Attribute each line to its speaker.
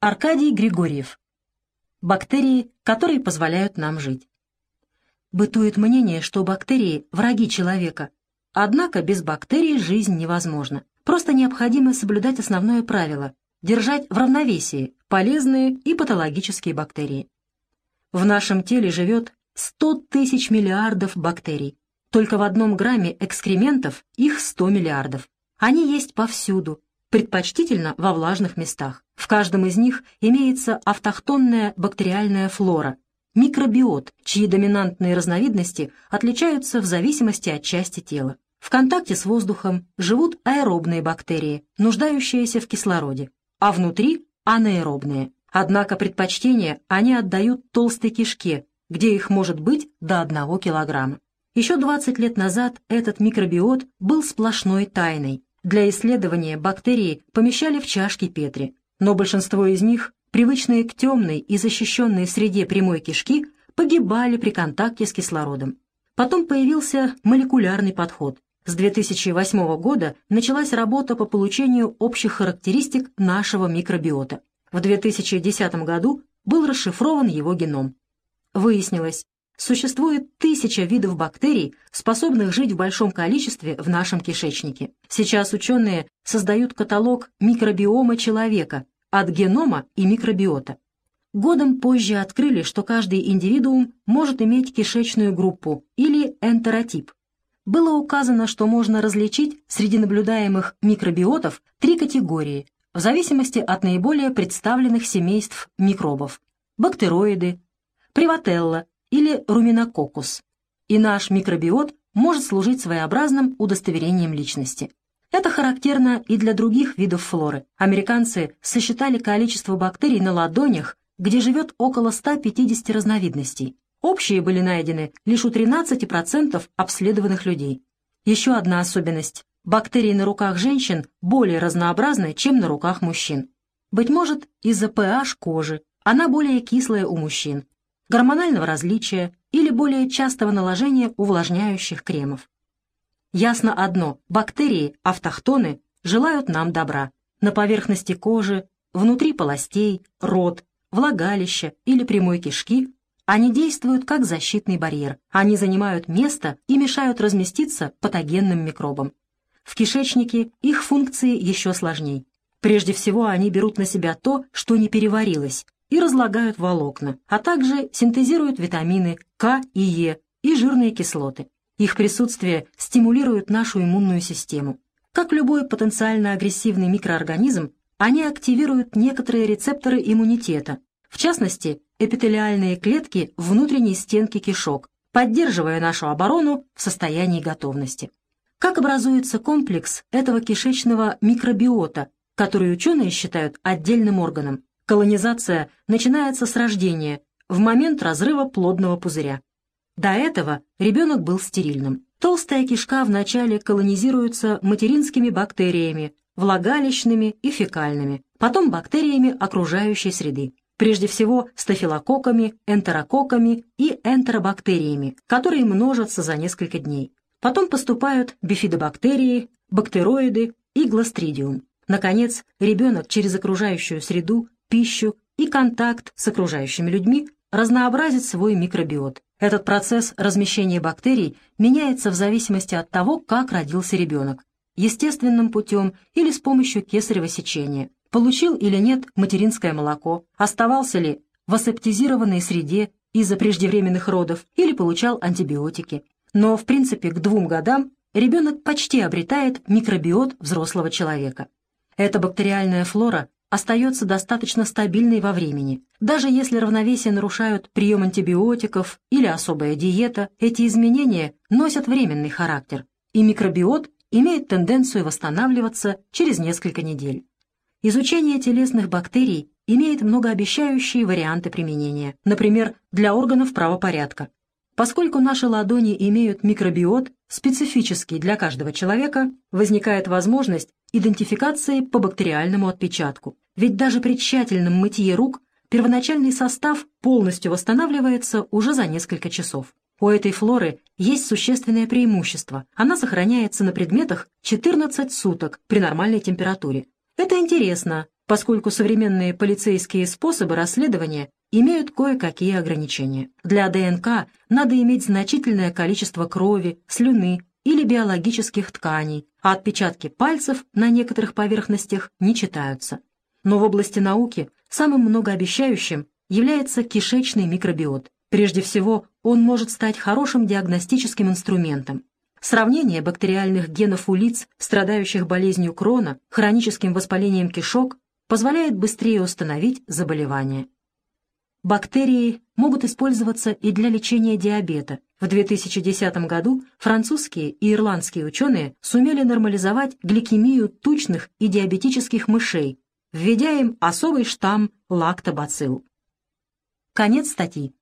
Speaker 1: Аркадий Григорьев. Бактерии, которые позволяют нам жить. Бытует мнение, что бактерии – враги человека. Однако без бактерий жизнь невозможна. Просто необходимо соблюдать основное правило – держать в равновесии полезные и патологические бактерии. В нашем теле живет 100 тысяч миллиардов бактерий. Только в одном грамме экскрементов их 100 миллиардов. Они есть повсюду, предпочтительно во влажных местах. В каждом из них имеется автохтонная бактериальная флора, микробиот, чьи доминантные разновидности отличаются в зависимости от части тела. В контакте с воздухом живут аэробные бактерии, нуждающиеся в кислороде, а внутри – анаэробные. Однако предпочтение они отдают толстой кишке, где их может быть до 1 килограмма. Еще 20 лет назад этот микробиот был сплошной тайной. Для исследования бактерии помещали в чашки Петри, но большинство из них, привычные к темной и защищенной среде прямой кишки, погибали при контакте с кислородом. Потом появился молекулярный подход. С 2008 года началась работа по получению общих характеристик нашего микробиота. В 2010 году был расшифрован его геном. Выяснилось, существует тысяча видов бактерий, способных жить в большом количестве в нашем кишечнике. Сейчас ученые создают каталог микробиома человека от генома и микробиота. Годом позже открыли, что каждый индивидуум может иметь кишечную группу или энтеротип. Было указано, что можно различить среди наблюдаемых микробиотов три категории в зависимости от наиболее представленных семейств микробов – бактероиды, привателла или руминококкус. И наш микробиот может служить своеобразным удостоверением личности. Это характерно и для других видов флоры. Американцы сосчитали количество бактерий на ладонях, где живет около 150 разновидностей. Общие были найдены лишь у 13% обследованных людей. Еще одна особенность. Бактерии на руках женщин более разнообразны, чем на руках мужчин. Быть может, из-за pH кожи. Она более кислая у мужчин, гормонального различия или более частого наложения увлажняющих кремов. Ясно одно – бактерии, автохтоны, желают нам добра. На поверхности кожи, внутри полостей, рот, влагалища или прямой кишки они действуют как защитный барьер. Они занимают место и мешают разместиться патогенным микробам. В кишечнике их функции еще сложнее. Прежде всего они берут на себя то, что не переварилось, и разлагают волокна, а также синтезируют витамины К и Е и жирные кислоты. Их присутствие стимулирует нашу иммунную систему. Как любой потенциально агрессивный микроорганизм, они активируют некоторые рецепторы иммунитета, в частности, эпителиальные клетки внутренней стенки кишок, поддерживая нашу оборону в состоянии готовности. Как образуется комплекс этого кишечного микробиота, который ученые считают отдельным органом? Колонизация начинается с рождения, в момент разрыва плодного пузыря. До этого ребенок был стерильным. Толстая кишка вначале колонизируется материнскими бактериями, влагалищными и фекальными, потом бактериями окружающей среды. Прежде всего стафилококками, энтерококками и энтеробактериями, которые множатся за несколько дней. Потом поступают бифидобактерии, бактероиды и гластридиум. Наконец, ребенок через окружающую среду пищу и контакт с окружающими людьми разнообразит свой микробиот. Этот процесс размещения бактерий меняется в зависимости от того, как родился ребенок – естественным путем или с помощью кесарево сечения, получил или нет материнское молоко, оставался ли в асептизированной среде из-за преждевременных родов или получал антибиотики. Но, в принципе, к двум годам ребенок почти обретает микробиот взрослого человека. Эта бактериальная флора остается достаточно стабильной во времени. Даже если равновесие нарушают прием антибиотиков или особая диета, эти изменения носят временный характер, и микробиот имеет тенденцию восстанавливаться через несколько недель. Изучение телесных бактерий имеет многообещающие варианты применения, например, для органов правопорядка. Поскольку наши ладони имеют микробиот, специфический для каждого человека, возникает возможность идентификации по бактериальному отпечатку. Ведь даже при тщательном мытье рук первоначальный состав полностью восстанавливается уже за несколько часов. У этой флоры есть существенное преимущество. Она сохраняется на предметах 14 суток при нормальной температуре. Это интересно, поскольку современные полицейские способы расследования имеют кое-какие ограничения. Для ДНК надо иметь значительное количество крови, слюны или биологических тканей, а отпечатки пальцев на некоторых поверхностях не читаются. Но в области науки самым многообещающим является кишечный микробиот. Прежде всего, он может стать хорошим диагностическим инструментом. Сравнение бактериальных генов у лиц, страдающих болезнью Крона, хроническим воспалением кишок, позволяет быстрее установить заболевание. Бактерии могут использоваться и для лечения диабета. В 2010 году французские и ирландские ученые сумели нормализовать гликемию тучных и диабетических мышей, введя им особый штамм лактобацилл. Конец статьи.